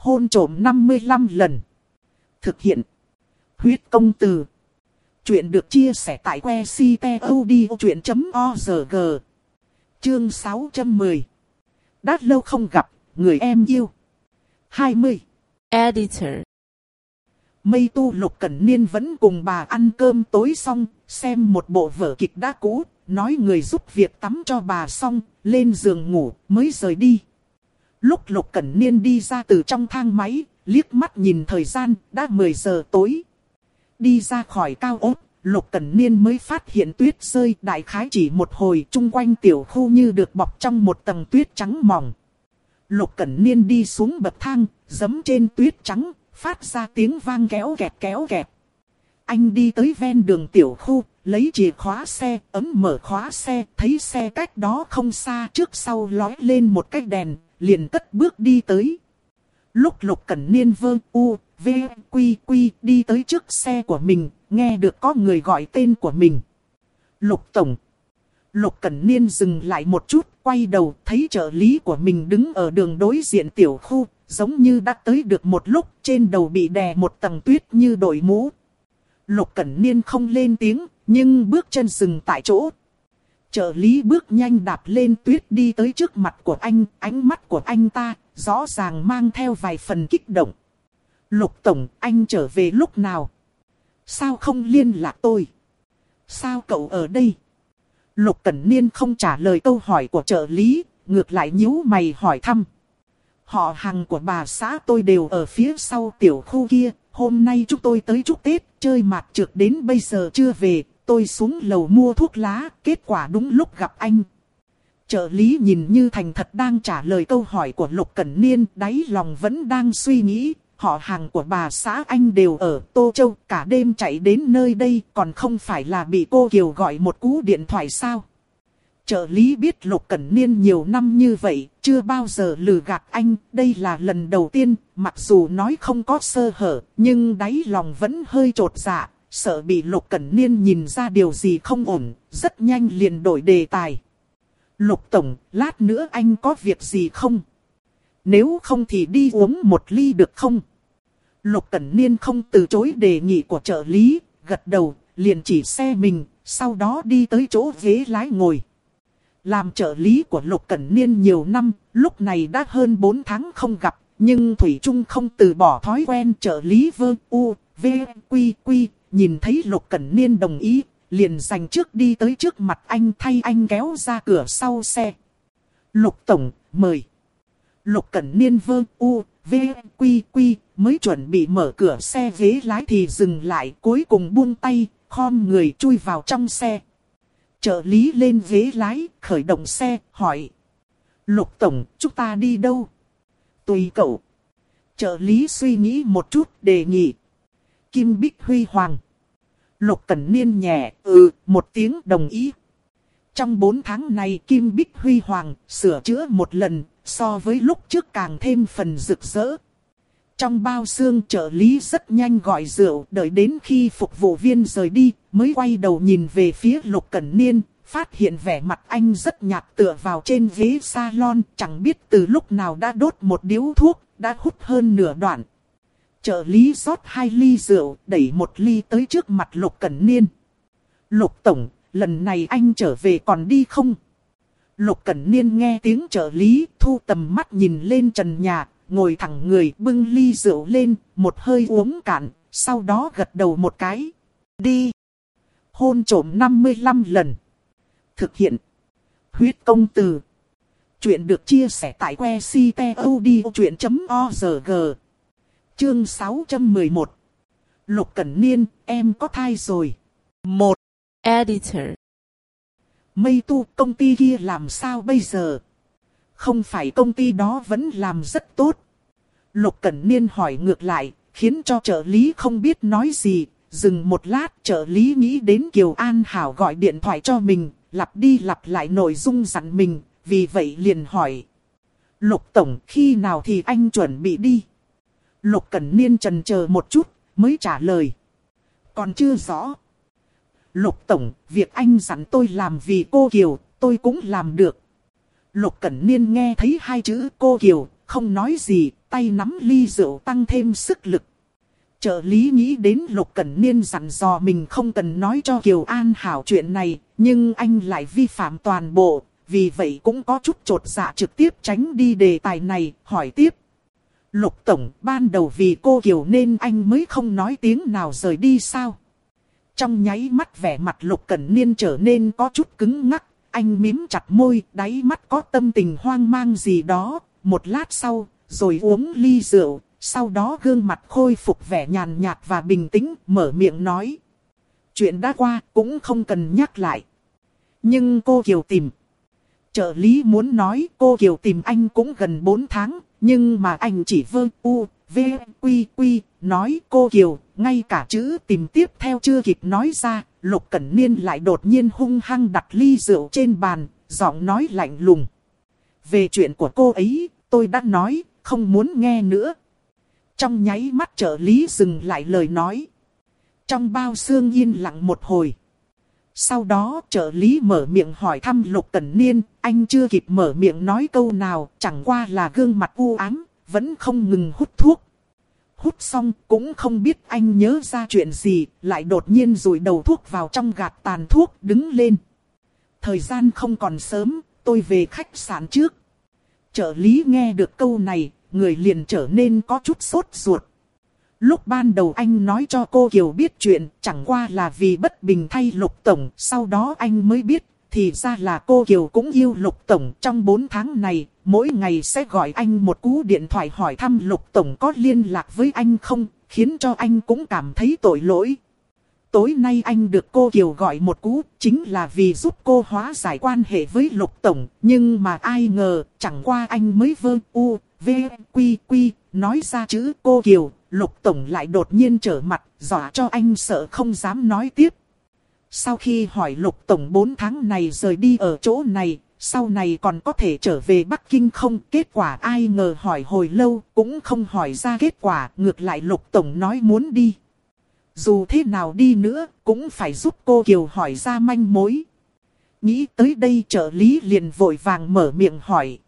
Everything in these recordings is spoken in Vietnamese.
hôn trổm 55 lần. Thực hiện. Huyết công từ. Chuyện được chia sẻ tại que ctod.org. Chương 610. Đã lâu không gặp, người em yêu. 20. Editor. Mây tu lục cẩn niên vẫn cùng bà ăn cơm tối xong, xem một bộ vở kịch đã cũ, nói người giúp việc tắm cho bà xong, lên giường ngủ, mới rời đi. Lúc lục cẩn niên đi ra từ trong thang máy, liếc mắt nhìn thời gian, đã 10 giờ tối. Đi ra khỏi cao ốt, lục cẩn niên mới phát hiện tuyết rơi đại khái chỉ một hồi chung quanh tiểu khu như được bọc trong một tầng tuyết trắng mỏng. Lục cẩn niên đi xuống bậc thang, giấm trên tuyết trắng, phát ra tiếng vang kéo kẹt kéo kẹt. Anh đi tới ven đường tiểu khu, lấy chìa khóa xe, ấm mở khóa xe, thấy xe cách đó không xa trước sau lói lên một cái đèn, liền cất bước đi tới. Lúc lục cẩn niên vơ u, v, quy quy đi tới trước xe của mình, nghe được có người gọi tên của mình. Lục tổng. Lục cẩn niên dừng lại một chút, quay đầu thấy trợ lý của mình đứng ở đường đối diện tiểu khu, giống như đã tới được một lúc trên đầu bị đè một tầng tuyết như đội mũ. Lục Cẩn Niên không lên tiếng, nhưng bước chân dừng tại chỗ. Trợ lý bước nhanh đạp lên tuyết đi tới trước mặt của anh, ánh mắt của anh ta, rõ ràng mang theo vài phần kích động. Lục Tổng, anh trở về lúc nào? Sao không liên lạc tôi? Sao cậu ở đây? Lục Cẩn Niên không trả lời câu hỏi của trợ lý, ngược lại nhíu mày hỏi thăm. Họ hàng của bà xã tôi đều ở phía sau tiểu khu kia, hôm nay chúng tôi tới chúc Tết, chơi mạt trượt đến bây giờ chưa về, tôi xuống lầu mua thuốc lá, kết quả đúng lúc gặp anh. Trợ lý nhìn như thành thật đang trả lời câu hỏi của Lục Cẩn Niên, đáy lòng vẫn đang suy nghĩ, họ hàng của bà xã anh đều ở Tô Châu, cả đêm chạy đến nơi đây, còn không phải là bị cô Kiều gọi một cú điện thoại sao? Trợ lý biết Lục Cẩn Niên nhiều năm như vậy, chưa bao giờ lừa gạt anh, đây là lần đầu tiên, mặc dù nói không có sơ hở, nhưng đáy lòng vẫn hơi trột dạ, sợ bị Lục Cẩn Niên nhìn ra điều gì không ổn, rất nhanh liền đổi đề tài. Lục Tổng, lát nữa anh có việc gì không? Nếu không thì đi uống một ly được không? Lục Cẩn Niên không từ chối đề nghị của trợ lý, gật đầu, liền chỉ xe mình, sau đó đi tới chỗ ghế lái ngồi. Làm trợ lý của Lục Cẩn Niên nhiều năm, lúc này đã hơn 4 tháng không gặp, nhưng Thủy Trung không từ bỏ thói quen trợ lý vơ u, v, quy quy, nhìn thấy Lục Cẩn Niên đồng ý, liền dành trước đi tới trước mặt anh thay anh kéo ra cửa sau xe. Lục Tổng, mời. Lục Cẩn Niên vơ u, v, quy quy, mới chuẩn bị mở cửa xe ghế lái thì dừng lại cuối cùng buông tay, khom người chui vào trong xe. Trợ lý lên ghế lái, khởi động xe, hỏi. Lục Tổng, chúng ta đi đâu? Tùy cậu. Trợ lý suy nghĩ một chút, đề nghị. Kim Bích Huy Hoàng. Lục Cẩn Niên nhẹ, ừ, một tiếng đồng ý. Trong 4 tháng này Kim Bích Huy Hoàng sửa chữa một lần, so với lúc trước càng thêm phần rực rỡ. Trong bao xương trợ lý rất nhanh gọi rượu, đợi đến khi phục vụ viên rời đi, mới quay đầu nhìn về phía Lục Cẩn Niên, phát hiện vẻ mặt anh rất nhạt tựa vào trên ghế salon, chẳng biết từ lúc nào đã đốt một điếu thuốc, đã hút hơn nửa đoạn. Trợ lý rót hai ly rượu, đẩy một ly tới trước mặt Lục Cẩn Niên. Lục Tổng, lần này anh trở về còn đi không? Lục Cẩn Niên nghe tiếng trợ lý, thu tầm mắt nhìn lên trần nhà, ngồi thẳng người bưng ly rượu lên, một hơi uống cạn, sau đó gật đầu một cái. Đi! Hôn trổm 55 lần. Thực hiện. Huyết công từ. Chuyện được chia sẻ tại que ctod.org. Chương 611. Lục Cẩn Niên, em có thai rồi. Một. Editor. Mây tu công ty kia làm sao bây giờ? Không phải công ty đó vẫn làm rất tốt. Lục Cẩn Niên hỏi ngược lại, khiến cho trợ lý không biết nói gì. Dừng một lát trợ lý nghĩ đến Kiều An Hảo gọi điện thoại cho mình, lặp đi lặp lại nội dung dặn mình, vì vậy liền hỏi. Lục Tổng khi nào thì anh chuẩn bị đi? Lục Cẩn Niên trần chờ một chút, mới trả lời. Còn chưa rõ. Lục Tổng, việc anh dặn tôi làm vì cô Kiều, tôi cũng làm được. Lục Cẩn Niên nghe thấy hai chữ cô Kiều, không nói gì, tay nắm ly rượu tăng thêm sức lực. Trợ lý nghĩ đến Lục Cẩn Niên dặn dò mình không cần nói cho Kiều An Hảo chuyện này, nhưng anh lại vi phạm toàn bộ, vì vậy cũng có chút trột dạ trực tiếp tránh đi đề tài này, hỏi tiếp. Lục Tổng, ban đầu vì cô Kiều nên anh mới không nói tiếng nào rời đi sao? Trong nháy mắt vẻ mặt Lục Cẩn Niên trở nên có chút cứng ngắc, anh mím chặt môi, đáy mắt có tâm tình hoang mang gì đó, một lát sau, rồi uống ly rượu, sau đó gương mặt khôi phục vẻ nhàn nhạt và bình tĩnh, mở miệng nói. Chuyện đã qua, cũng không cần nhắc lại. Nhưng cô Kiều tìm. Trợ lý muốn nói cô Kiều tìm anh cũng gần 4 tháng, nhưng mà anh chỉ vơ u, v, quy, quy, nói cô Kiều, ngay cả chữ tìm tiếp theo chưa kịp nói ra, Lục Cẩn Niên lại đột nhiên hung hăng đặt ly rượu trên bàn, giọng nói lạnh lùng. Về chuyện của cô ấy, tôi đã nói, không muốn nghe nữa. Trong nháy mắt trợ lý dừng lại lời nói. Trong bao xương yên lặng một hồi. Sau đó trợ lý mở miệng hỏi thăm Lục Cẩn Niên, anh chưa kịp mở miệng nói câu nào, chẳng qua là gương mặt u ám, vẫn không ngừng hút thuốc. Hút xong cũng không biết anh nhớ ra chuyện gì, lại đột nhiên rủi đầu thuốc vào trong gạt tàn thuốc đứng lên. Thời gian không còn sớm, tôi về khách sạn trước. Trợ lý nghe được câu này, người liền trở nên có chút sốt ruột. Lúc ban đầu anh nói cho cô Kiều biết chuyện, chẳng qua là vì bất bình thay Lục Tổng, sau đó anh mới biết, thì ra là cô Kiều cũng yêu Lục Tổng. Trong 4 tháng này, mỗi ngày sẽ gọi anh một cú điện thoại hỏi thăm Lục Tổng có liên lạc với anh không, khiến cho anh cũng cảm thấy tội lỗi. Tối nay anh được cô Kiều gọi một cú, chính là vì giúp cô hóa giải quan hệ với Lục Tổng, nhưng mà ai ngờ, chẳng qua anh mới vơ u, v, quy, quy, nói ra chữ cô Kiều, Lục Tổng lại đột nhiên trở mặt, dọa cho anh sợ không dám nói tiếp. Sau khi hỏi Lục Tổng 4 tháng này rời đi ở chỗ này, sau này còn có thể trở về Bắc Kinh không? Kết quả ai ngờ hỏi hồi lâu, cũng không hỏi ra kết quả, ngược lại Lục Tổng nói muốn đi. Dù thế nào đi nữa, cũng phải giúp cô Kiều hỏi ra manh mối. Nghĩ tới đây trợ lý liền vội vàng mở miệng hỏi.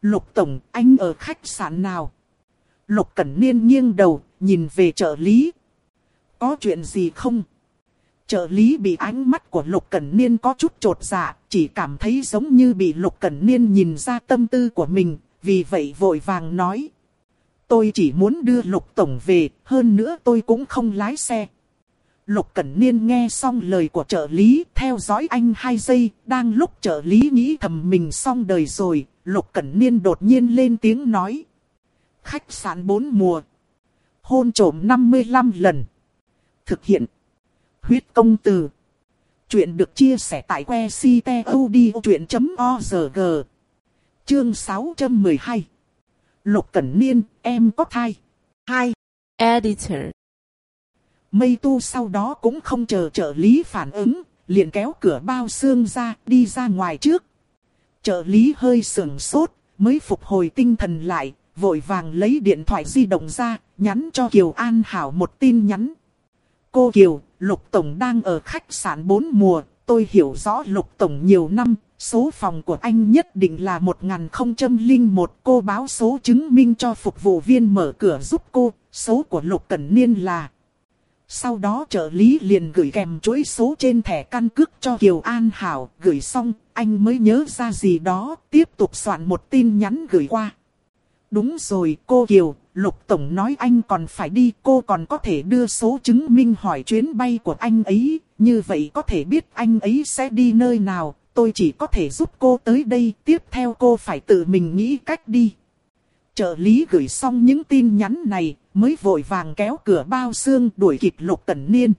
Lục Tổng, anh ở khách sạn nào? Lục Cẩn Niên nghiêng đầu, nhìn về trợ lý. Có chuyện gì không? Trợ lý bị ánh mắt của Lục Cẩn Niên có chút trột dạ, chỉ cảm thấy giống như bị Lục Cẩn Niên nhìn ra tâm tư của mình, vì vậy vội vàng nói. Tôi chỉ muốn đưa Lục Tổng về, hơn nữa tôi cũng không lái xe. Lục Cẩn Niên nghe xong lời của trợ lý, theo dõi anh hai giây, đang lúc trợ lý nghĩ thầm mình xong đời rồi, Lục Cẩn Niên đột nhiên lên tiếng nói. Khách sạn bốn mùa. Hôn trổm 55 lần. Thực hiện. Huyết công từ. Chuyện được chia sẻ tại que ctod.org. Chương 612. Lục Cẩn Niên, em có thai. 2. Editor. Mây tu sau đó cũng không chờ trợ lý phản ứng, liền kéo cửa bao xương ra, đi ra ngoài trước. Trợ lý hơi sưởng sốt, mới phục hồi tinh thần lại, vội vàng lấy điện thoại di động ra, nhắn cho Kiều An Hảo một tin nhắn. Cô Kiều, Lục Tổng đang ở khách sạn 4 mùa, tôi hiểu rõ Lục Tổng nhiều năm, số phòng của anh nhất định là 1001 cô báo số chứng minh cho phục vụ viên mở cửa giúp cô, số của Lục Cẩn Niên là... Sau đó trợ lý liền gửi kèm chuỗi số trên thẻ căn cước cho Kiều An Hảo, gửi xong, anh mới nhớ ra gì đó, tiếp tục soạn một tin nhắn gửi qua. Đúng rồi cô Kiều, Lục Tổng nói anh còn phải đi, cô còn có thể đưa số chứng minh hỏi chuyến bay của anh ấy, như vậy có thể biết anh ấy sẽ đi nơi nào, tôi chỉ có thể giúp cô tới đây, tiếp theo cô phải tự mình nghĩ cách đi. Trợ lý gửi xong những tin nhắn này, mới vội vàng kéo cửa bao xương đuổi kịp Lục Cẩn Niên.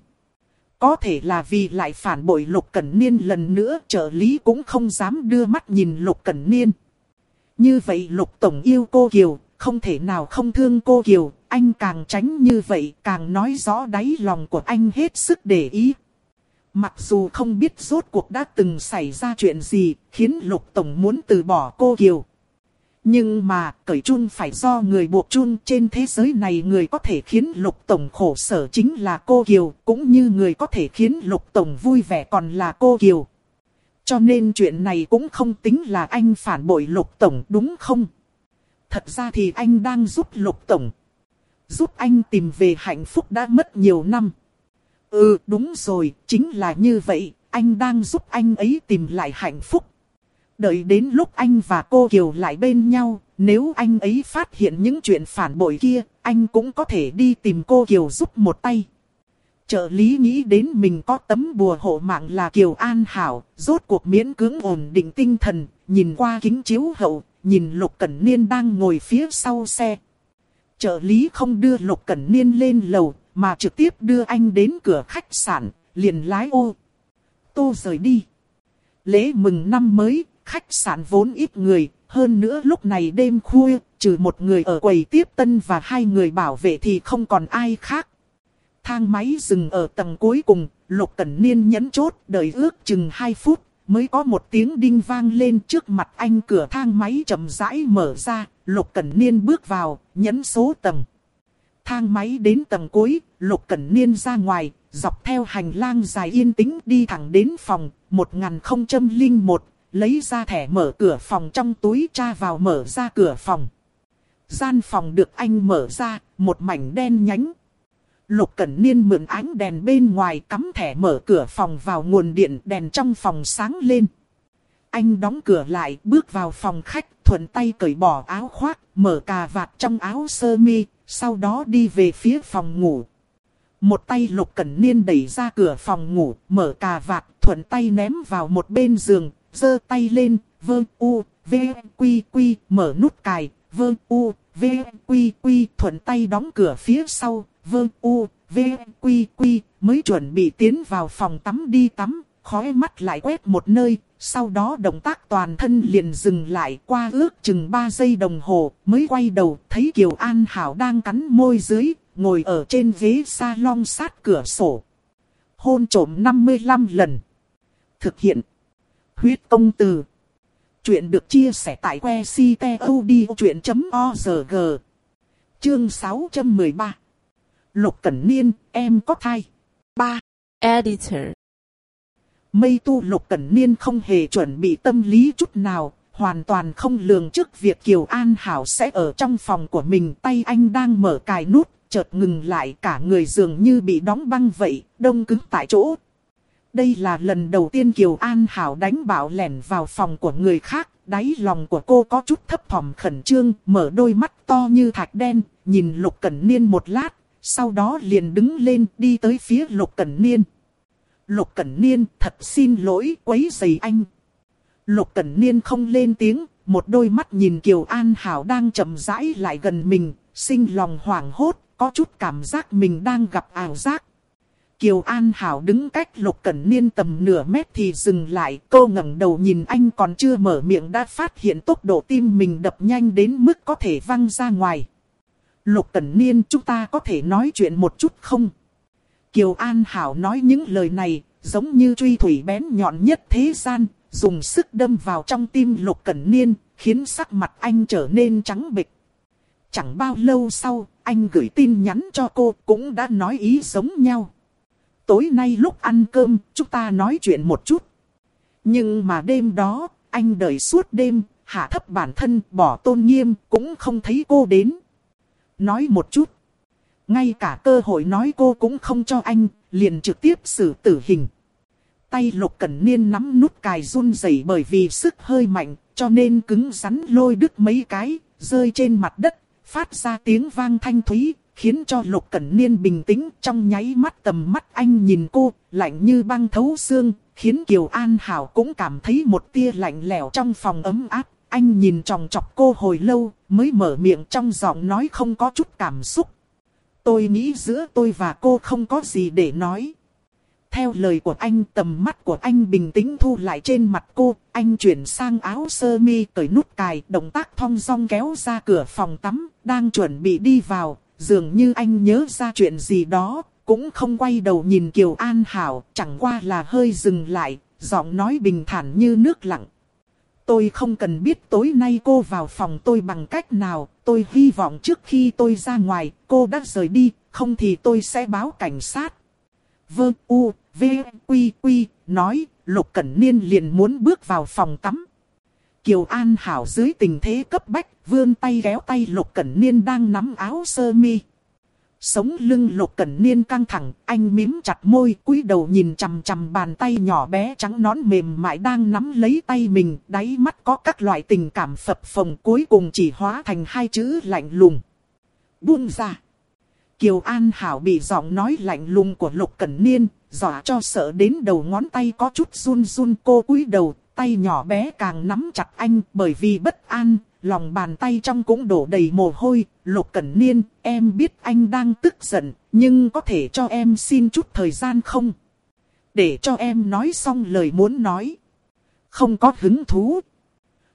Có thể là vì lại phản bội Lục Cẩn Niên lần nữa trợ lý cũng không dám đưa mắt nhìn Lục Cẩn Niên. Như vậy Lục Tổng yêu cô Kiều, không thể nào không thương cô Kiều, anh càng tránh như vậy càng nói rõ đáy lòng của anh hết sức để ý. Mặc dù không biết rốt cuộc đã từng xảy ra chuyện gì khiến Lục Tổng muốn từ bỏ cô Kiều. Nhưng mà cởi chun phải do người buộc chun trên thế giới này người có thể khiến Lục Tổng khổ sở chính là cô Kiều, cũng như người có thể khiến Lục Tổng vui vẻ còn là cô Kiều. Cho nên chuyện này cũng không tính là anh phản bội Lục Tổng đúng không? thật ra thì anh đang giúp Lục Tổng. Giúp anh tìm về hạnh phúc đã mất nhiều năm. Ừ đúng rồi, chính là như vậy, anh đang giúp anh ấy tìm lại hạnh phúc. Đợi đến lúc anh và cô Kiều lại bên nhau, nếu anh ấy phát hiện những chuyện phản bội kia, anh cũng có thể đi tìm cô Kiều giúp một tay. Trợ lý nghĩ đến mình có tấm bùa hộ mạng là Kiều An Hảo, rốt cuộc miễn cưỡng ổn định tinh thần, nhìn qua kính chiếu hậu, nhìn Lục Cẩn Niên đang ngồi phía sau xe. Trợ lý không đưa Lục Cẩn Niên lên lầu, mà trực tiếp đưa anh đến cửa khách sạn, liền lái ô. Tô rời đi. Lễ mừng năm mới, khách sạn vốn ít người, hơn nữa lúc này đêm khuya, trừ một người ở quầy tiếp tân và hai người bảo vệ thì không còn ai khác. Thang máy dừng ở tầng cuối cùng, Lục Cẩn Niên nhấn chốt đợi ước chừng 2 phút, mới có một tiếng đinh vang lên trước mặt anh cửa thang máy chậm rãi mở ra, Lục Cẩn Niên bước vào, nhấn số tầng. Thang máy đến tầng cuối, Lục Cẩn Niên ra ngoài, dọc theo hành lang dài yên tĩnh đi thẳng đến phòng 1001, lấy ra thẻ mở cửa phòng trong túi tra vào mở ra cửa phòng. Gian phòng được anh mở ra, một mảnh đen nhánh. Lục Cẩn Niên mượn ánh đèn bên ngoài cắm thẻ mở cửa phòng vào nguồn điện đèn trong phòng sáng lên. Anh đóng cửa lại bước vào phòng khách thuận tay cởi bỏ áo khoác, mở cà vạt trong áo sơ mi, sau đó đi về phía phòng ngủ. Một tay Lục Cẩn Niên đẩy ra cửa phòng ngủ, mở cà vạt, thuận tay ném vào một bên giường, giơ tay lên, vơ u, v, quy quy, mở nút cài, vơ u, v, quy quy, thuận tay đóng cửa phía sau, vơ u, v, quy quy, mới chuẩn bị tiến vào phòng tắm đi tắm, khói mắt lại quét một nơi, sau đó động tác toàn thân liền dừng lại qua ước chừng 3 giây đồng hồ, mới quay đầu thấy Kiều An Hảo đang cắn môi dưới, ngồi ở trên ghế salon sát cửa sổ. Hôn trổm 55 lần. Thực hiện. Huyết công từ. Chuyện được chia sẻ tại que ctod.org. Chương 613. Lục Cẩn Niên, em có thai. 3. Editor. Mây tu Lục Cẩn Niên không hề chuẩn bị tâm lý chút nào, hoàn toàn không lường trước việc Kiều An Hảo sẽ ở trong phòng của mình. Tay anh đang mở cài nút, chợt ngừng lại cả người dường như bị đóng băng vậy, đông cứng tại chỗ. Đây là lần đầu tiên Kiều An Hảo đánh bảo lẻn vào phòng của người khác, đáy lòng của cô có chút thấp thỏm khẩn trương, mở đôi mắt to như thạch đen, nhìn Lục Cẩn Niên một lát, sau đó liền đứng lên đi tới phía Lục Cẩn Niên. Lục Cẩn Niên thật xin lỗi quấy rầy anh. Lục Cẩn Niên không lên tiếng, một đôi mắt nhìn Kiều An Hảo đang chậm rãi lại gần mình, sinh lòng hoảng hốt, có chút cảm giác mình đang gặp ảo giác. Kiều An Hảo đứng cách Lục Cẩn Niên tầm nửa mét thì dừng lại, cô ngẩng đầu nhìn anh còn chưa mở miệng đã phát hiện tốc độ tim mình đập nhanh đến mức có thể văng ra ngoài. Lục Cẩn Niên chúng ta có thể nói chuyện một chút không? Kiều An Hảo nói những lời này, giống như truy thủy bén nhọn nhất thế gian, dùng sức đâm vào trong tim Lục Cẩn Niên, khiến sắc mặt anh trở nên trắng bệch. Chẳng bao lâu sau, anh gửi tin nhắn cho cô cũng đã nói ý giống nhau. Tối nay lúc ăn cơm, chúng ta nói chuyện một chút. Nhưng mà đêm đó, anh đợi suốt đêm, hạ thấp bản thân, bỏ tôn nghiêm, cũng không thấy cô đến. Nói một chút. Ngay cả cơ hội nói cô cũng không cho anh, liền trực tiếp xử tử hình. Tay lục cẩn niên nắm nút cài run rẩy bởi vì sức hơi mạnh, cho nên cứng rắn lôi đứt mấy cái, rơi trên mặt đất, phát ra tiếng vang thanh thúy, khiến cho Lục Cẩn Niên bình tĩnh trong nháy mắt tầm mắt anh nhìn cô, lạnh như băng thấu xương, khiến Kiều An Hảo cũng cảm thấy một tia lạnh lẽo trong phòng ấm áp. Anh nhìn tròng chọc cô hồi lâu, mới mở miệng trong giọng nói không có chút cảm xúc. Tôi nghĩ giữa tôi và cô không có gì để nói. Theo lời của anh tầm mắt của anh bình tĩnh thu lại trên mặt cô, anh chuyển sang áo sơ mi cởi nút cài, động tác thong dong kéo ra cửa phòng tắm, đang chuẩn bị đi vào, dường như anh nhớ ra chuyện gì đó, cũng không quay đầu nhìn Kiều An Hảo, chẳng qua là hơi dừng lại, giọng nói bình thản như nước lặng. Tôi không cần biết tối nay cô vào phòng tôi bằng cách nào, tôi hy vọng trước khi tôi ra ngoài, cô đã rời đi, không thì tôi sẽ báo cảnh sát. Vơ U, V, Quy, Quy, nói, Lục Cẩn Niên liền muốn bước vào phòng tắm. Kiều An Hảo dưới tình thế cấp bách, vươn tay kéo tay Lục Cẩn Niên đang nắm áo sơ mi. Sống lưng Lục Cẩn Niên căng thẳng, anh mím chặt môi, cúi đầu nhìn chằm chằm bàn tay nhỏ bé trắng nón mềm mại đang nắm lấy tay mình, đáy mắt có các loại tình cảm phập phồng cuối cùng chỉ hóa thành hai chữ lạnh lùng. Buông ra. Kiều An Hảo bị giọng nói lạnh lùng của Lục Cẩn Niên, dọa cho sợ đến đầu ngón tay có chút run run cô cúi đầu, tay nhỏ bé càng nắm chặt anh bởi vì bất an, lòng bàn tay trong cũng đổ đầy mồ hôi. Lục Cẩn Niên, em biết anh đang tức giận, nhưng có thể cho em xin chút thời gian không? Để cho em nói xong lời muốn nói. Không có hứng thú.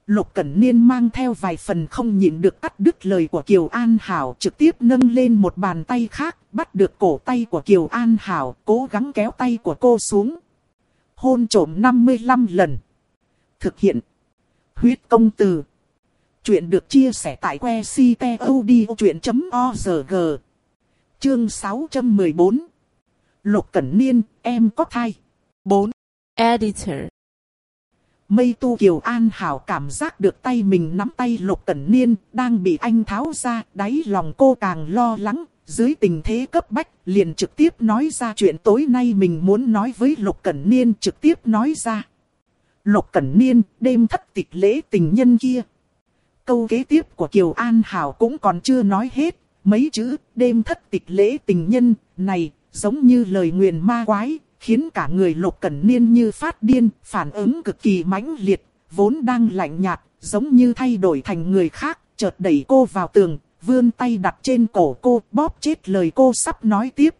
Lục Cẩn Niên mang theo vài phần không nhịn được cắt đứt lời của Kiều An Hảo trực tiếp nâng lên một bàn tay khác, bắt được cổ tay của Kiều An Hảo, cố gắng kéo tay của cô xuống. Hôn trổm 55 lần. Thực hiện. Huyết công từ. Chuyện được chia sẻ tại que ctod.org. Chương 614. Lục Cẩn Niên, em có thai. 4. Editor. Mây tu Kiều An Hảo cảm giác được tay mình nắm tay Lục Cẩn Niên, đang bị anh tháo ra, đáy lòng cô càng lo lắng, dưới tình thế cấp bách, liền trực tiếp nói ra chuyện tối nay mình muốn nói với Lục Cẩn Niên trực tiếp nói ra. Lục Cẩn Niên, đêm thất tịch lễ tình nhân kia. Câu kế tiếp của Kiều An Hảo cũng còn chưa nói hết, mấy chữ đêm thất tịch lễ tình nhân này giống như lời nguyền ma quái, khiến cả người Lục Cẩn Niên như phát điên, phản ứng cực kỳ mãnh liệt, vốn đang lạnh nhạt, giống như thay đổi thành người khác, chợt đẩy cô vào tường, vươn tay đặt trên cổ cô, bóp chết lời cô sắp nói tiếp.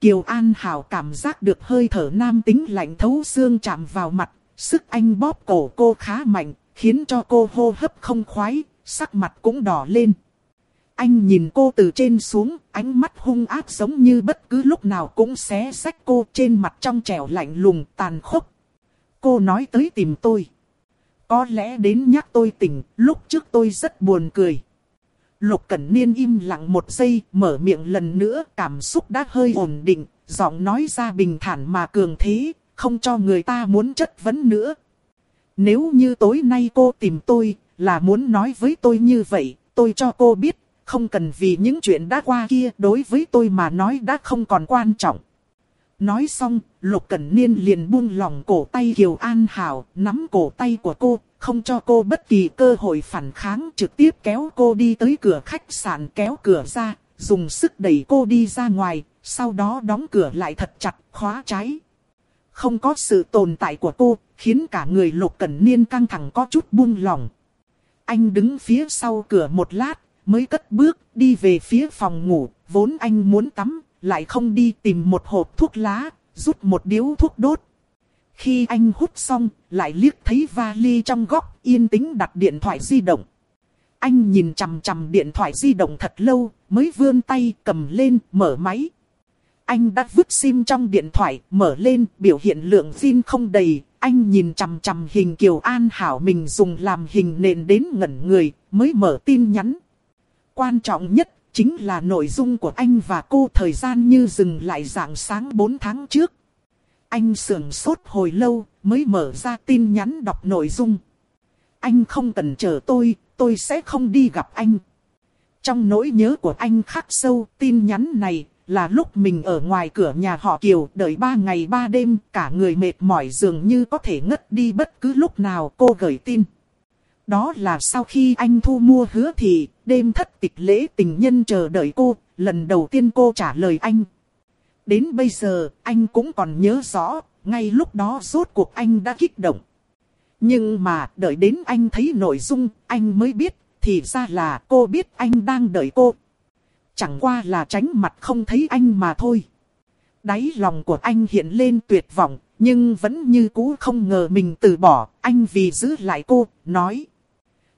Kiều An Hảo cảm giác được hơi thở nam tính lạnh thấu xương chạm vào mặt, Sức anh bóp cổ cô khá mạnh, khiến cho cô hô hấp không khoái, sắc mặt cũng đỏ lên. Anh nhìn cô từ trên xuống, ánh mắt hung ác giống như bất cứ lúc nào cũng xé sách cô trên mặt trong trẻo lạnh lùng tàn khốc. Cô nói tới tìm tôi. Có lẽ đến nhắc tôi tỉnh, lúc trước tôi rất buồn cười. Lục Cẩn Niên im lặng một giây, mở miệng lần nữa, cảm xúc đã hơi ổn định, giọng nói ra bình thản mà cường thế, không cho người ta muốn chất vấn nữa. Nếu như tối nay cô tìm tôi, là muốn nói với tôi như vậy, tôi cho cô biết, không cần vì những chuyện đã qua kia đối với tôi mà nói đã không còn quan trọng. Nói xong, Lục Cẩn Niên liền buông lòng cổ tay Kiều An Hảo, nắm cổ tay của cô, không cho cô bất kỳ cơ hội phản kháng, trực tiếp kéo cô đi tới cửa khách sạn kéo cửa ra, dùng sức đẩy cô đi ra ngoài, sau đó đóng cửa lại thật chặt, khóa trái. Không có sự tồn tại của cô, khiến cả người lục cẩn niên căng thẳng có chút buông lỏng. Anh đứng phía sau cửa một lát, mới cất bước đi về phía phòng ngủ, vốn anh muốn tắm, lại không đi tìm một hộp thuốc lá, rút một điếu thuốc đốt. Khi anh hút xong, lại liếc thấy vali trong góc yên tĩnh đặt điện thoại di động. Anh nhìn chằm chằm điện thoại di động thật lâu, mới vươn tay cầm lên, mở máy anh đã vứt sim trong điện thoại, mở lên, biểu hiện lượng pin không đầy. Anh nhìn chằm chằm hình Kiều An Hảo mình dùng làm hình nền đến ngẩn người, mới mở tin nhắn. Quan trọng nhất, chính là nội dung của anh và cô thời gian như dừng lại dạng sáng 4 tháng trước. Anh sưởng sốt hồi lâu, mới mở ra tin nhắn đọc nội dung. Anh không cần chờ tôi, tôi sẽ không đi gặp anh. Trong nỗi nhớ của anh khắc sâu, tin nhắn này là lúc mình ở ngoài cửa nhà họ Kiều đợi ba ngày ba đêm, cả người mệt mỏi dường như có thể ngất đi bất cứ lúc nào cô gửi tin. Đó là sau khi anh thu mua hứa thì, đêm thất tịch lễ tình nhân chờ đợi cô, lần đầu tiên cô trả lời anh. Đến bây giờ, anh cũng còn nhớ rõ, ngay lúc đó rốt cuộc anh đã kích động. Nhưng mà, đợi đến anh thấy nội dung, anh mới biết, thì ra là cô biết anh đang đợi cô, Chẳng qua là tránh mặt không thấy anh mà thôi. Đáy lòng của anh hiện lên tuyệt vọng, nhưng vẫn như cũ không ngờ mình từ bỏ, anh vì giữ lại cô, nói.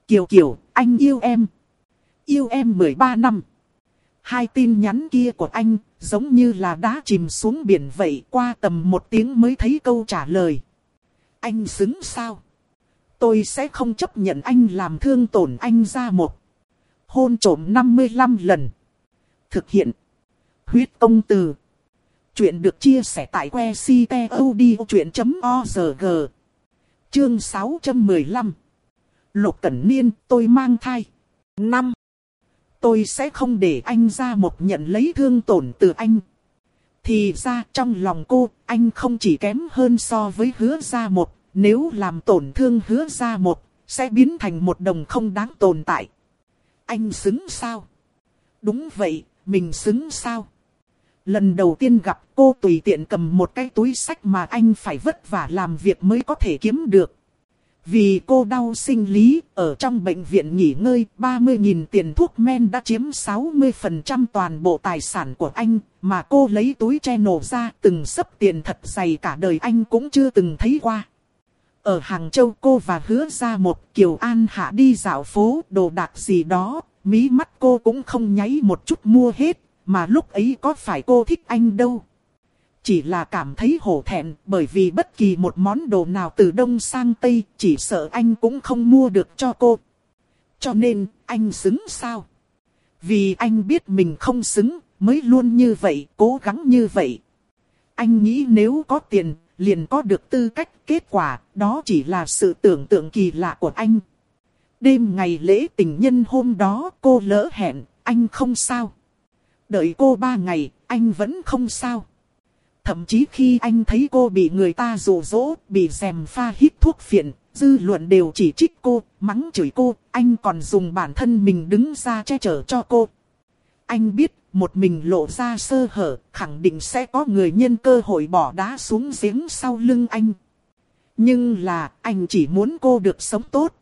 Kiều Kiều, anh yêu em. Yêu em 13 năm. Hai tin nhắn kia của anh, giống như là đá chìm xuống biển vậy, qua tầm một tiếng mới thấy câu trả lời. Anh xứng sao? Tôi sẽ không chấp nhận anh làm thương tổn anh ra một. Hôn trổm 55 lần. Thực hiện. Huyết công từ. Chuyện được chia sẻ tại que ctod.org. Chương 615. Lục Cẩn Niên, tôi mang thai. năm Tôi sẽ không để anh ra một nhận lấy thương tổn từ anh. Thì ra trong lòng cô, anh không chỉ kém hơn so với hứa ra một. Nếu làm tổn thương hứa ra một, sẽ biến thành một đồng không đáng tồn tại. Anh xứng sao? Đúng vậy, mình xứng sao? Lần đầu tiên gặp cô tùy tiện cầm một cái túi sách mà anh phải vất vả làm việc mới có thể kiếm được. Vì cô đau sinh lý, ở trong bệnh viện nghỉ ngơi, 30.000 tiền thuốc men đã chiếm 60% toàn bộ tài sản của anh, mà cô lấy túi che nổ ra từng sấp tiền thật dày cả đời anh cũng chưa từng thấy qua. Ở Hàng Châu cô và hứa ra một Kiều An Hạ đi dạo phố đồ đạc gì đó, mí mắt cô cũng không nháy một chút mua hết, mà lúc ấy có phải cô thích anh đâu. Chỉ là cảm thấy hổ thẹn bởi vì bất kỳ một món đồ nào từ Đông sang Tây chỉ sợ anh cũng không mua được cho cô. Cho nên anh xứng sao? Vì anh biết mình không xứng mới luôn như vậy, cố gắng như vậy. Anh nghĩ nếu có tiền, liền có được tư cách kết quả, đó chỉ là sự tưởng tượng kỳ lạ của anh. Đêm ngày lễ tình nhân hôm đó cô lỡ hẹn, anh không sao. Đợi cô ba ngày, anh vẫn không sao. Thậm chí khi anh thấy cô bị người ta rủ rỗ, bị dèm pha hít thuốc phiện, dư luận đều chỉ trích cô, mắng chửi cô, anh còn dùng bản thân mình đứng ra che chở cho cô. Anh biết, một mình lộ ra sơ hở, khẳng định sẽ có người nhân cơ hội bỏ đá xuống giếng sau lưng anh. Nhưng là, anh chỉ muốn cô được sống tốt.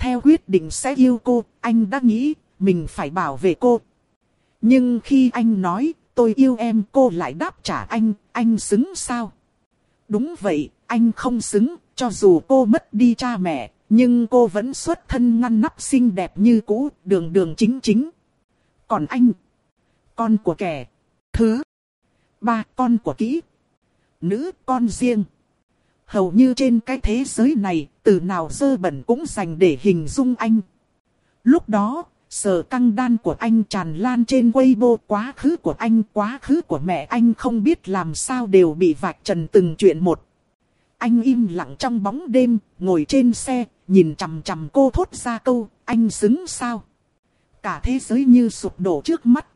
Theo quyết định sẽ yêu cô, anh đã nghĩ, mình phải bảo vệ cô. Nhưng khi anh nói, tôi yêu em cô lại đáp trả anh, anh xứng sao? Đúng vậy, anh không xứng, cho dù cô mất đi cha mẹ, nhưng cô vẫn xuất thân ngăn nắp xinh đẹp như cũ, đường đường chính chính. Còn anh, con của kẻ, thứ, ba con của kỹ, nữ con riêng. Hầu như trên cái thế giới này, từ nào dơ bẩn cũng dành để hình dung anh. Lúc đó, Sở căng đan của anh tràn lan trên Weibo quá khứ của anh, quá khứ của mẹ anh không biết làm sao đều bị vạch trần từng chuyện một. Anh im lặng trong bóng đêm, ngồi trên xe, nhìn chằm chằm cô thốt ra câu, anh xứng sao? Cả thế giới như sụp đổ trước mắt.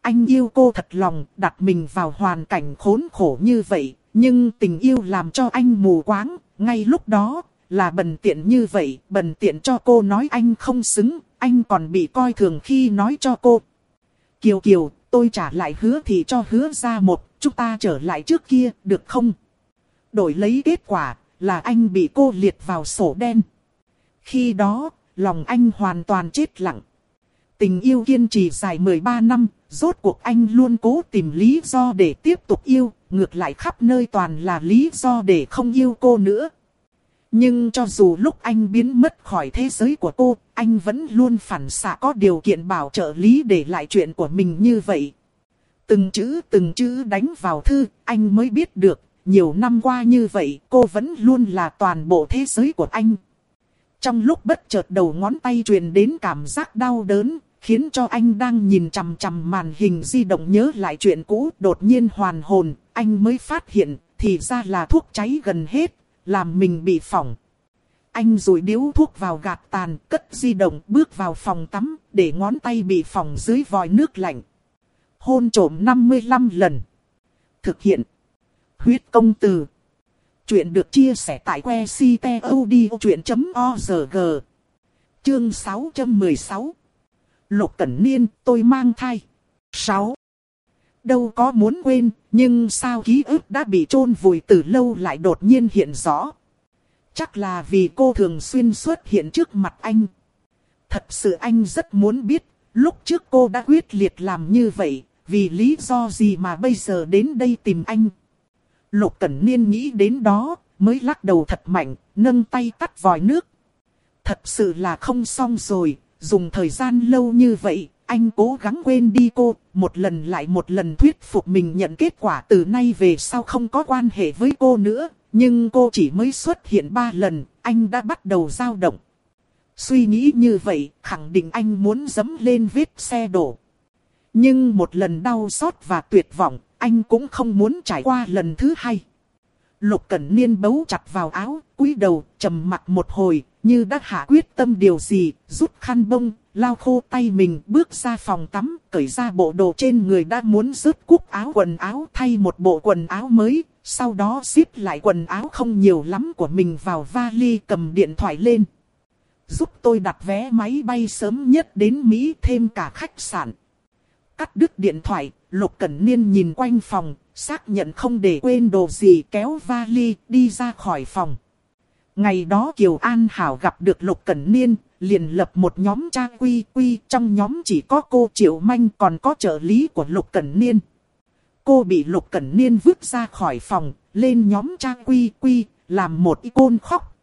Anh yêu cô thật lòng, đặt mình vào hoàn cảnh khốn khổ như vậy, nhưng tình yêu làm cho anh mù quáng, ngay lúc đó, là bần tiện như vậy, bần tiện cho cô nói anh không xứng, anh còn bị coi thường khi nói cho cô. Kiều Kiều, tôi trả lại hứa thì cho hứa ra một, chúng ta trở lại trước kia, được không? Đổi lấy kết quả, là anh bị cô liệt vào sổ đen. Khi đó, lòng anh hoàn toàn chết lặng. Tình yêu kiên trì dài 13 năm, rốt cuộc anh luôn cố tìm lý do để tiếp tục yêu, ngược lại khắp nơi toàn là lý do để không yêu cô nữa. Nhưng cho dù lúc anh biến mất khỏi thế giới của cô, anh vẫn luôn phản xạ có điều kiện bảo trợ lý để lại chuyện của mình như vậy. Từng chữ từng chữ đánh vào thư, anh mới biết được, nhiều năm qua như vậy cô vẫn luôn là toàn bộ thế giới của anh. Trong lúc bất chợt đầu ngón tay truyền đến cảm giác đau đớn, khiến cho anh đang nhìn chằm chằm màn hình di động nhớ lại chuyện cũ, đột nhiên hoàn hồn, anh mới phát hiện, thì ra là thuốc cháy gần hết, làm mình bị phỏng. Anh rồi điếu thuốc vào gạt tàn, cất di động bước vào phòng tắm, để ngón tay bị phỏng dưới vòi nước lạnh. Hôn trổm 55 lần. Thực hiện. Huyết công từ. Chuyện được chia sẻ tại que ctod.org. Chương 616. Lục Cẩn Niên, tôi mang thai. 6. Đâu có muốn quên, nhưng sao ký ức đã bị chôn vùi từ lâu lại đột nhiên hiện rõ. Chắc là vì cô thường xuyên xuất hiện trước mặt anh. Thật sự anh rất muốn biết, lúc trước cô đã quyết liệt làm như vậy, vì lý do gì mà bây giờ đến đây tìm anh. Lục Cẩn Niên nghĩ đến đó, mới lắc đầu thật mạnh, nâng tay tắt vòi nước. Thật sự là không xong rồi, dùng thời gian lâu như vậy, anh cố gắng quên đi cô, một lần lại một lần thuyết phục mình nhận kết quả từ nay về sau không có quan hệ với cô nữa. Nhưng cô chỉ mới xuất hiện ba lần, anh đã bắt đầu dao động. Suy nghĩ như vậy, khẳng định anh muốn dấm lên vết xe đổ. Nhưng một lần đau xót và tuyệt vọng, anh cũng không muốn trải qua lần thứ hai. Lục Cẩn Niên bấu chặt vào áo, cúi đầu, trầm mặt một hồi, như đã hạ quyết tâm điều gì, rút khăn bông, lau khô tay mình, bước ra phòng tắm, cởi ra bộ đồ trên người đã muốn rớt cúc áo quần áo thay một bộ quần áo mới, sau đó xếp lại quần áo không nhiều lắm của mình vào vali cầm điện thoại lên. Giúp tôi đặt vé máy bay sớm nhất đến Mỹ thêm cả khách sạn. Cắt đứt điện thoại, Lục Cẩn Niên nhìn quanh phòng, xác nhận không để quên đồ gì kéo vali đi ra khỏi phòng. Ngày đó Kiều An Hảo gặp được Lục Cẩn Niên, liền lập một nhóm cha quy quy, trong nhóm chỉ có cô Triệu Manh còn có trợ lý của Lục Cẩn Niên. Cô bị Lục Cẩn Niên vứt ra khỏi phòng, lên nhóm cha quy quy, làm một icon khóc.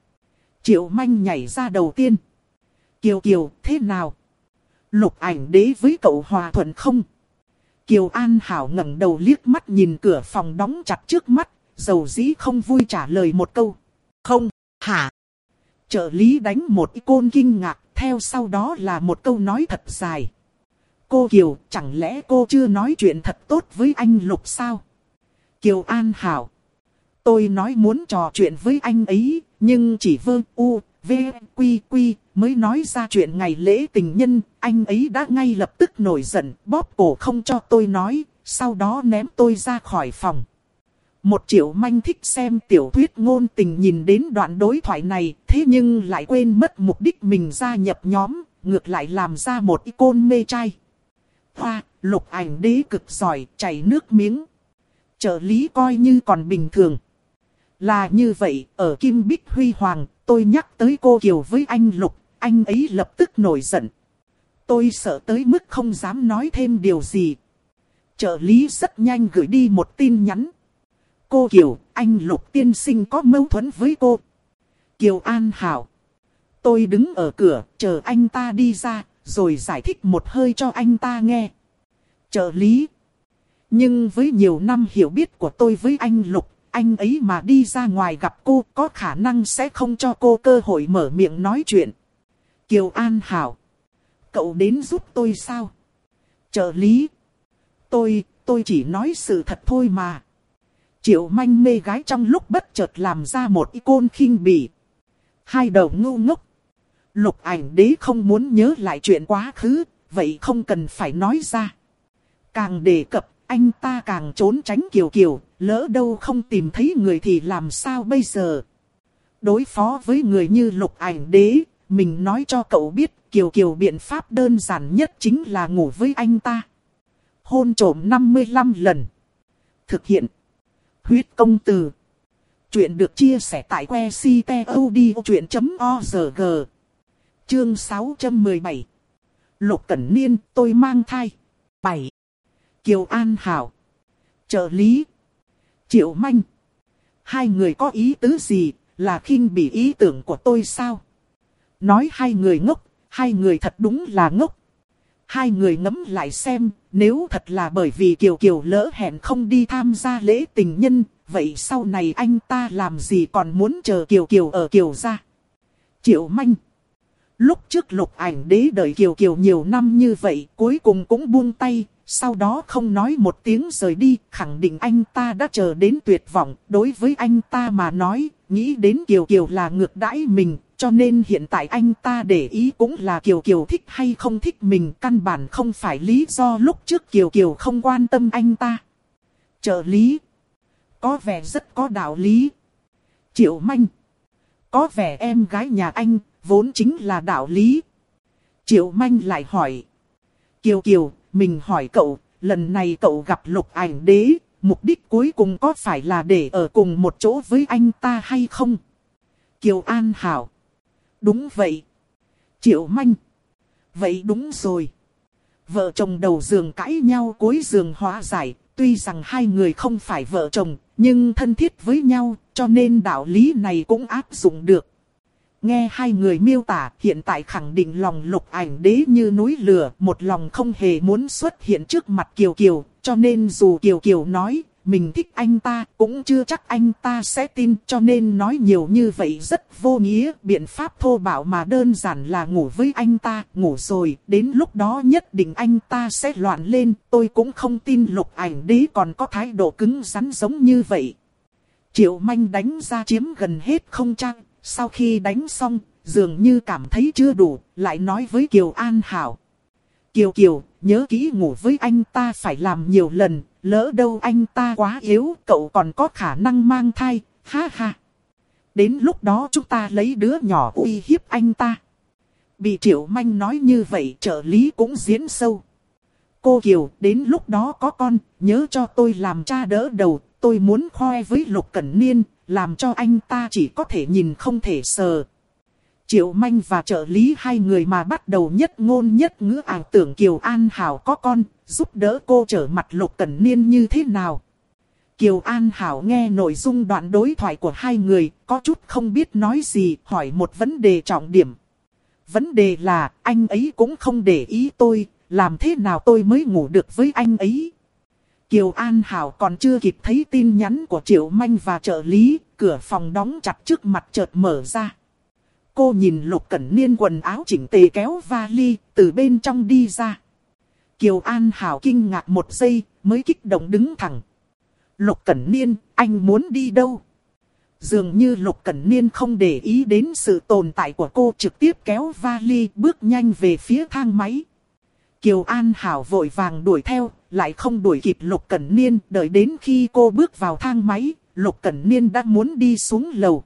Triệu Manh nhảy ra đầu tiên. Kiều Kiều, thế nào? Lục ảnh đế với cậu hòa thuận không? Kiều An Hảo ngẩng đầu liếc mắt nhìn cửa phòng đóng chặt trước mắt, dầu dĩ không vui trả lời một câu. Không, hả? Trợ lý đánh một côn kinh ngạc, theo sau đó là một câu nói thật dài. Cô Kiều, chẳng lẽ cô chưa nói chuyện thật tốt với anh Lục sao? Kiều An Hảo. Tôi nói muốn trò chuyện với anh ấy, nhưng chỉ vơ u, v, quy quy, mới nói ra chuyện ngày lễ tình nhân, anh ấy đã ngay lập tức nổi giận, bóp cổ không cho tôi nói, sau đó ném tôi ra khỏi phòng. Một triệu manh thích xem tiểu thuyết ngôn tình nhìn đến đoạn đối thoại này, thế nhưng lại quên mất mục đích mình gia nhập nhóm, ngược lại làm ra một icon mê trai. Hoa, lục ảnh đế cực giỏi, chảy nước miếng. Trợ lý coi như còn bình thường. Là như vậy, ở Kim Bích Huy Hoàng, tôi nhắc tới cô Kiều với anh Lục, anh ấy lập tức nổi giận. Tôi sợ tới mức không dám nói thêm điều gì. Trợ lý rất nhanh gửi đi một tin nhắn. Cô Kiều, anh Lục tiên sinh có mâu thuẫn với cô. Kiều An Hảo. Tôi đứng ở cửa, chờ anh ta đi ra, rồi giải thích một hơi cho anh ta nghe. Trợ lý. Nhưng với nhiều năm hiểu biết của tôi với anh Lục, anh ấy mà đi ra ngoài gặp cô có khả năng sẽ không cho cô cơ hội mở miệng nói chuyện. Kiều An Hảo. Cậu đến giúp tôi sao? Trợ lý. Tôi, tôi chỉ nói sự thật thôi mà. Triệu manh mê gái trong lúc bất chợt làm ra một icon khinh bỉ. Hai đầu ngu ngốc. Lục ảnh đế không muốn nhớ lại chuyện quá khứ, vậy không cần phải nói ra. Càng đề cập, anh ta càng trốn tránh kiều kiều, lỡ đâu không tìm thấy người thì làm sao bây giờ. Đối phó với người như lục ảnh đế, mình nói cho cậu biết kiều kiều biện pháp đơn giản nhất chính là ngủ với anh ta. Hôn trổm 55 lần. Thực hiện. Huyết công từ. Chuyện được chia sẻ tại que ctod.org. Chương 617 Lục Cẩn Niên tôi mang thai 7 Kiều An Hảo Trợ lý Triệu Manh Hai người có ý tứ gì là khinh bị ý tưởng của tôi sao? Nói hai người ngốc, hai người thật đúng là ngốc. Hai người ngẫm lại xem, nếu thật là bởi vì Kiều Kiều lỡ hẹn không đi tham gia lễ tình nhân, vậy sau này anh ta làm gì còn muốn chờ Kiều Kiều ở Kiều ra? Triệu Manh Lúc trước lục ảnh đế đợi Kiều Kiều nhiều năm như vậy, cuối cùng cũng buông tay, sau đó không nói một tiếng rời đi, khẳng định anh ta đã chờ đến tuyệt vọng. Đối với anh ta mà nói, nghĩ đến Kiều Kiều là ngược đãi mình, cho nên hiện tại anh ta để ý cũng là Kiều Kiều thích hay không thích mình, căn bản không phải lý do lúc trước Kiều Kiều không quan tâm anh ta. Trợ lý, có vẻ rất có đạo lý. Triệu Manh, có vẻ em gái nhà anh, vốn chính là đạo lý. Triệu Manh lại hỏi. Kiều Kiều, mình hỏi cậu, lần này cậu gặp lục ảnh đế, mục đích cuối cùng có phải là để ở cùng một chỗ với anh ta hay không? Kiều An Hảo. Đúng vậy. Triệu Manh. Vậy đúng rồi. Vợ chồng đầu giường cãi nhau cuối giường hóa giải, tuy rằng hai người không phải vợ chồng, nhưng thân thiết với nhau, cho nên đạo lý này cũng áp dụng được. Nghe hai người miêu tả hiện tại khẳng định lòng lục ảnh đế như núi lửa, một lòng không hề muốn xuất hiện trước mặt Kiều Kiều, cho nên dù Kiều Kiều nói, mình thích anh ta, cũng chưa chắc anh ta sẽ tin, cho nên nói nhiều như vậy rất vô nghĩa, biện pháp thô bạo mà đơn giản là ngủ với anh ta, ngủ rồi, đến lúc đó nhất định anh ta sẽ loạn lên, tôi cũng không tin lục ảnh đế còn có thái độ cứng rắn giống như vậy. Triệu manh đánh ra chiếm gần hết không trang, sau khi đánh xong, dường như cảm thấy chưa đủ, lại nói với Kiều An Hảo. Kiều Kiều, nhớ kỹ ngủ với anh ta phải làm nhiều lần, lỡ đâu anh ta quá yếu, cậu còn có khả năng mang thai, ha ha. Đến lúc đó chúng ta lấy đứa nhỏ uy hiếp anh ta. Bị Triệu Manh nói như vậy trợ lý cũng diễn sâu. Cô Kiều, đến lúc đó có con, nhớ cho tôi làm cha đỡ đầu, tôi muốn khoe với Lục Cẩn Niên, làm cho anh ta chỉ có thể nhìn không thể sờ. Triệu Manh và trợ lý hai người mà bắt đầu nhất ngôn nhất ngữ ảo tưởng Kiều An Hảo có con, giúp đỡ cô trở mặt Lục Cẩn Niên như thế nào. Kiều An Hảo nghe nội dung đoạn đối thoại của hai người, có chút không biết nói gì, hỏi một vấn đề trọng điểm. Vấn đề là, anh ấy cũng không để ý tôi, làm thế nào tôi mới ngủ được với anh ấy. Kiều An Hảo còn chưa kịp thấy tin nhắn của Triệu Manh và trợ lý, cửa phòng đóng chặt trước mặt chợt mở ra. Cô nhìn Lục Cẩn Niên quần áo chỉnh tề kéo vali, từ bên trong đi ra. Kiều An Hảo kinh ngạc một giây, mới kích động đứng thẳng. Lục Cẩn Niên, anh muốn đi đâu? Dường như Lục Cẩn Niên không để ý đến sự tồn tại của cô trực tiếp kéo vali bước nhanh về phía thang máy. Kiều An Hảo vội vàng đuổi theo, lại không đuổi kịp Lục Cẩn Niên, đợi đến khi cô bước vào thang máy, Lục Cẩn Niên đã muốn đi xuống lầu.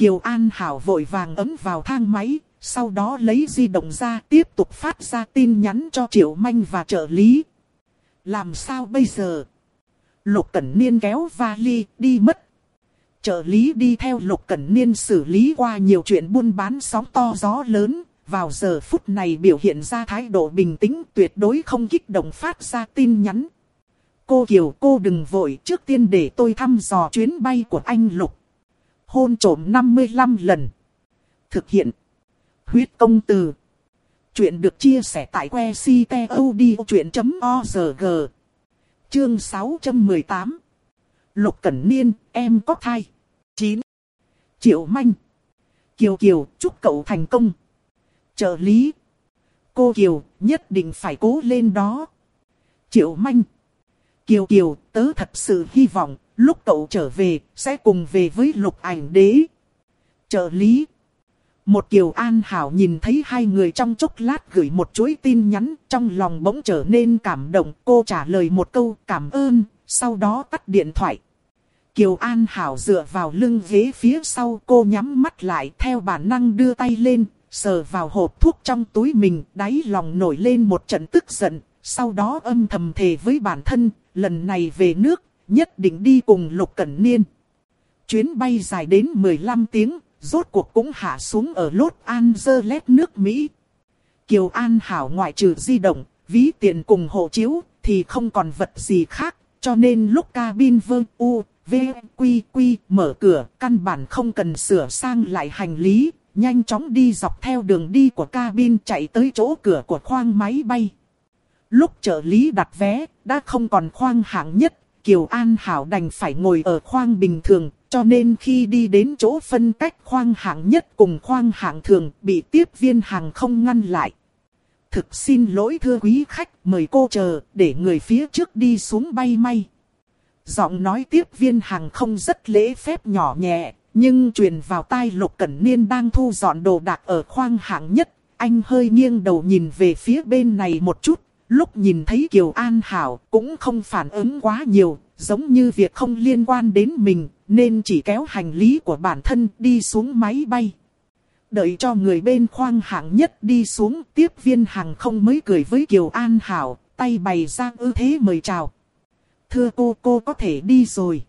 Kiều An Hảo vội vàng ấm vào thang máy, sau đó lấy di động ra tiếp tục phát ra tin nhắn cho Triệu Manh và trợ lý. Làm sao bây giờ? Lục Cẩn Niên kéo vali đi mất. Trợ lý đi theo Lục Cẩn Niên xử lý qua nhiều chuyện buôn bán sóng to gió lớn, vào giờ phút này biểu hiện ra thái độ bình tĩnh tuyệt đối không kích động phát ra tin nhắn. Cô Kiều cô đừng vội trước tiên để tôi thăm dò chuyến bay của anh Lục. Hôn trổm 55 lần. Thực hiện. Huyết công từ. Chuyện được chia sẻ tại que ctod.org. Chương 618. Lục Cẩn Niên, em có thai. 9. Triệu Manh. Kiều Kiều, chúc cậu thành công. Trợ lý. Cô Kiều, nhất định phải cố lên đó. Triệu Manh. Kiều Kiều, tớ thật sự hy vọng, lúc cậu trở về, sẽ cùng về với lục ảnh đế. Trợ lý. Một Kiều An Hảo nhìn thấy hai người trong chốc lát gửi một chuỗi tin nhắn, trong lòng bỗng trở nên cảm động. Cô trả lời một câu cảm ơn, sau đó tắt điện thoại. Kiều An Hảo dựa vào lưng ghế phía sau cô nhắm mắt lại theo bản năng đưa tay lên, sờ vào hộp thuốc trong túi mình, đáy lòng nổi lên một trận tức giận, sau đó âm thầm thề với bản thân, lần này về nước, nhất định đi cùng Lục Cẩn Niên. Chuyến bay dài đến 15 tiếng, rốt cuộc cũng hạ xuống ở Los Angeles nước Mỹ. Kiều An Hảo ngoại trừ di động, ví tiền cùng hộ chiếu, thì không còn vật gì khác, cho nên lúc cabin vương u, v, quy quy mở cửa, căn bản không cần sửa sang lại hành lý, nhanh chóng đi dọc theo đường đi của cabin chạy tới chỗ cửa của khoang máy bay. Lúc trợ lý đặt vé, đã không còn khoang hạng nhất, Kiều An Hảo đành phải ngồi ở khoang bình thường, cho nên khi đi đến chỗ phân cách khoang hạng nhất cùng khoang hạng thường bị tiếp viên hàng không ngăn lại. Thực xin lỗi thưa quý khách, mời cô chờ, để người phía trước đi xuống bay may. Giọng nói tiếp viên hàng không rất lễ phép nhỏ nhẹ, nhưng truyền vào tai Lục Cẩn Niên đang thu dọn đồ đạc ở khoang hạng nhất. Anh hơi nghiêng đầu nhìn về phía bên này một chút, lúc nhìn thấy Kiều An Hảo cũng không phản ứng quá nhiều, giống như việc không liên quan đến mình, nên chỉ kéo hành lý của bản thân đi xuống máy bay. Đợi cho người bên khoang hạng nhất đi xuống, tiếp viên hàng không mới cười với Kiều An Hảo, tay bày ra ư thế mời chào. Thưa cô, cô có thể đi rồi.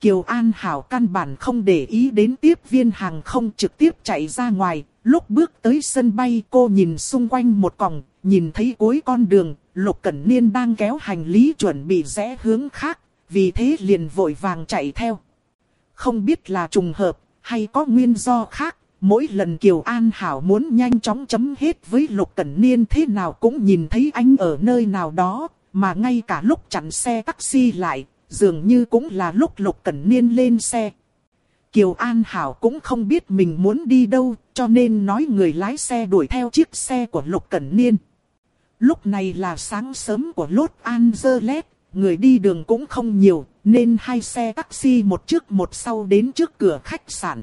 Kiều An Hảo căn bản không để ý đến tiếp viên hàng không trực tiếp chạy ra ngoài. Lúc bước tới sân bay cô nhìn xung quanh một còng, nhìn thấy cuối con đường, Lục Cẩn Niên đang kéo hành lý chuẩn bị rẽ hướng khác, vì thế liền vội vàng chạy theo. Không biết là trùng hợp, hay có nguyên do khác, mỗi lần Kiều An Hảo muốn nhanh chóng chấm hết với Lục Cẩn Niên thế nào cũng nhìn thấy anh ở nơi nào đó, mà ngay cả lúc chặn xe taxi lại, dường như cũng là lúc Lục Cẩn Niên lên xe. Kiều An Hảo cũng không biết mình muốn đi đâu, cho nên nói người lái xe đuổi theo chiếc xe của Lục Cẩn Niên. Lúc này là sáng sớm của Los Angeles, người đi đường cũng không nhiều, nên hai xe taxi một trước một sau đến trước cửa khách sạn.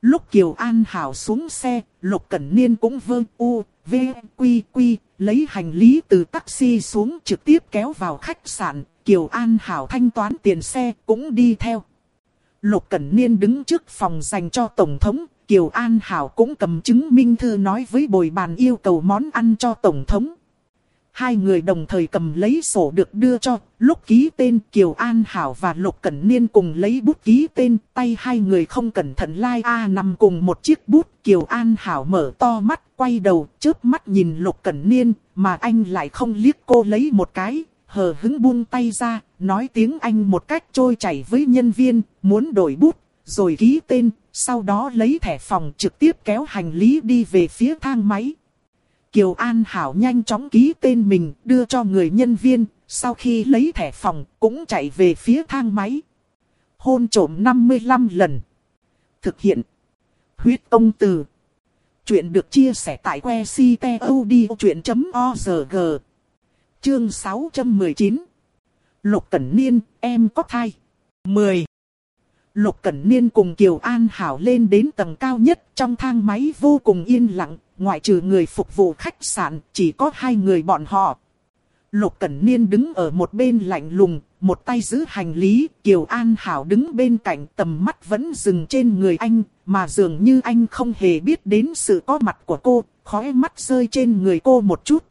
Lúc Kiều An Hảo xuống xe, Lục Cẩn Niên cũng vơ u, v, quy quy, lấy hành lý từ taxi xuống trực tiếp kéo vào khách sạn. Kiều An Hảo thanh toán tiền xe cũng đi theo. Lục Cẩn Niên đứng trước phòng dành cho Tổng thống. Kiều An Hảo cũng cầm chứng minh thư nói với bồi bàn yêu cầu món ăn cho Tổng thống. Hai người đồng thời cầm lấy sổ được đưa cho, lúc ký tên Kiều An Hảo và Lục Cẩn Niên cùng lấy bút ký tên, tay hai người không cẩn thận lai like A nằm cùng một chiếc bút. Kiều An Hảo mở to mắt, quay đầu, chớp mắt nhìn Lục Cẩn Niên, mà anh lại không liếc cô lấy một cái, hờ hứng buông tay ra, nói tiếng Anh một cách trôi chảy với nhân viên, muốn đổi bút, rồi ký tên, sau đó lấy thẻ phòng trực tiếp kéo hành lý đi về phía thang máy. Kiều An Hảo nhanh chóng ký tên mình đưa cho người nhân viên, sau khi lấy thẻ phòng cũng chạy về phía thang máy. Hôn trổm 55 lần. Thực hiện. Huyết công từ. Chuyện được chia sẻ tại que ctod.org. Chương 619. Lục Cẩn Niên, em có thai. 10. Lục Cẩn Niên cùng Kiều An Hảo lên đến tầng cao nhất trong thang máy vô cùng yên lặng, ngoại trừ người phục vụ khách sạn, chỉ có hai người bọn họ. Lục Cẩn Niên đứng ở một bên lạnh lùng, một tay giữ hành lý, Kiều An Hảo đứng bên cạnh tầm mắt vẫn dừng trên người anh, mà dường như anh không hề biết đến sự có mặt của cô, khóe mắt rơi trên người cô một chút.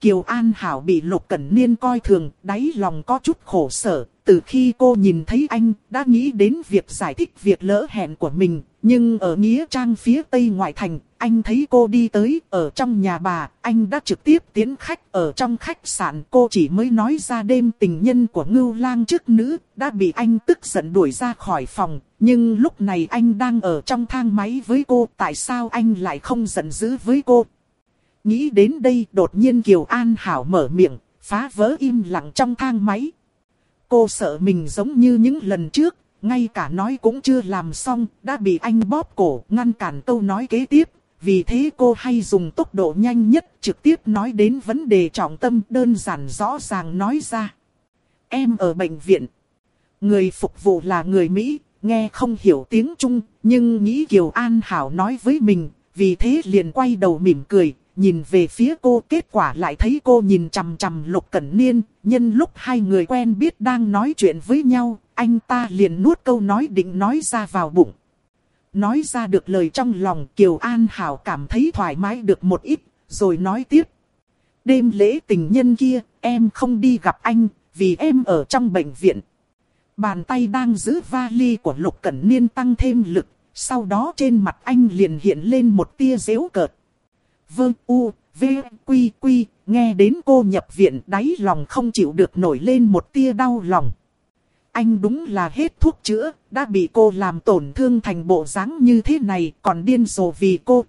Kiều An Hảo bị Lục Cẩn Niên coi thường, đáy lòng có chút khổ sở, từ khi cô nhìn thấy anh, đã nghĩ đến việc giải thích việc lỡ hẹn của mình, nhưng ở Nghĩa Trang phía tây ngoại thành, anh thấy cô đi tới, ở trong nhà bà, anh đã trực tiếp tiến khách ở trong khách sạn. Cô chỉ mới nói ra đêm tình nhân của ngưu lang trước nữ, đã bị anh tức giận đuổi ra khỏi phòng. Nhưng lúc này anh đang ở trong thang máy với cô, tại sao anh lại không giận dữ với cô? Nghĩ đến đây, đột nhiên Kiều An Hảo mở miệng, phá vỡ im lặng trong thang máy. Cô sợ mình giống như những lần trước, ngay cả nói cũng chưa làm xong, đã bị anh bóp cổ, ngăn cản câu nói kế tiếp. Vì thế cô hay dùng tốc độ nhanh nhất trực tiếp nói đến vấn đề trọng tâm đơn giản rõ ràng nói ra. Em ở bệnh viện. Người phục vụ là người Mỹ, nghe không hiểu tiếng Trung, nhưng nghĩ Kiều An Hảo nói với mình, vì thế liền quay đầu mỉm cười, nhìn về phía cô kết quả lại thấy cô nhìn chằm chằm Lục Cẩn Niên, nhân lúc hai người quen biết đang nói chuyện với nhau, anh ta liền nuốt câu nói định nói ra vào bụng. Nói ra được lời trong lòng Kiều An Hảo cảm thấy thoải mái được một ít, rồi nói tiếp. Đêm lễ tình nhân kia, em không đi gặp anh, vì em ở trong bệnh viện. Bàn tay đang giữ vali của Lục Cẩn Niên tăng thêm lực, sau đó trên mặt anh liền hiện lên một tia dễu cợt. Vương U, V, Quy, Quy, nghe đến cô nhập viện đáy lòng không chịu được nổi lên một tia đau lòng. Anh đúng là hết thuốc chữa, đã bị cô làm tổn thương thành bộ dáng như thế này còn điên rồ vì cô.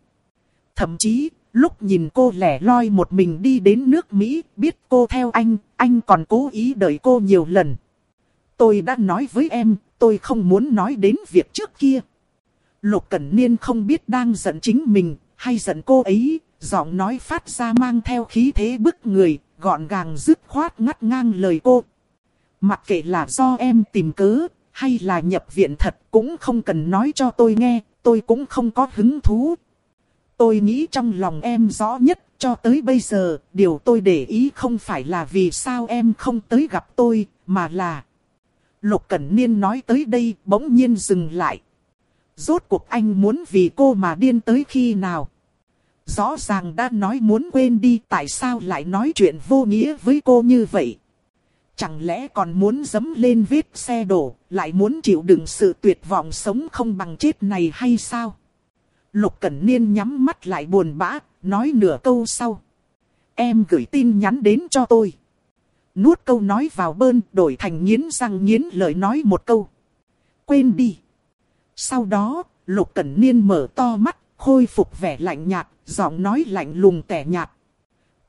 Thậm chí, lúc nhìn cô lẻ loi một mình đi đến nước Mỹ, biết cô theo anh, anh còn cố ý đợi cô nhiều lần. Tôi đã nói với em, tôi không muốn nói đến việc trước kia. Lục Cẩn Niên không biết đang giận chính mình, hay giận cô ấy, giọng nói phát ra mang theo khí thế bức người, gọn gàng dứt khoát ngắt ngang lời cô. Mặc kệ là do em tìm cớ, hay là nhập viện thật cũng không cần nói cho tôi nghe, tôi cũng không có hứng thú. Tôi nghĩ trong lòng em rõ nhất, cho tới bây giờ, điều tôi để ý không phải là vì sao em không tới gặp tôi, mà là... Lục Cẩn Niên nói tới đây bỗng nhiên dừng lại. Rốt cuộc anh muốn vì cô mà điên tới khi nào? Rõ ràng đã nói muốn quên đi tại sao lại nói chuyện vô nghĩa với cô như vậy. Chẳng lẽ còn muốn dấm lên vết xe đổ, lại muốn chịu đựng sự tuyệt vọng sống không bằng chết này hay sao? Lục Cẩn Niên nhắm mắt lại buồn bã, nói nửa câu sau. Em gửi tin nhắn đến cho tôi. Nuốt câu nói vào bơn, đổi thành nghiến răng nghiến lời nói một câu. Quên đi. Sau đó, Lục Cẩn Niên mở to mắt, khôi phục vẻ lạnh nhạt, giọng nói lạnh lùng tẻ nhạt.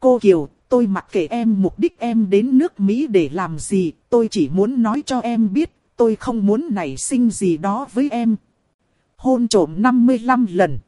Cô Kiều, tôi mặc kệ em mục đích em đến nước Mỹ để làm gì, tôi chỉ muốn nói cho em biết, tôi không muốn nảy sinh gì đó với em. Hôn trổm 55 lần.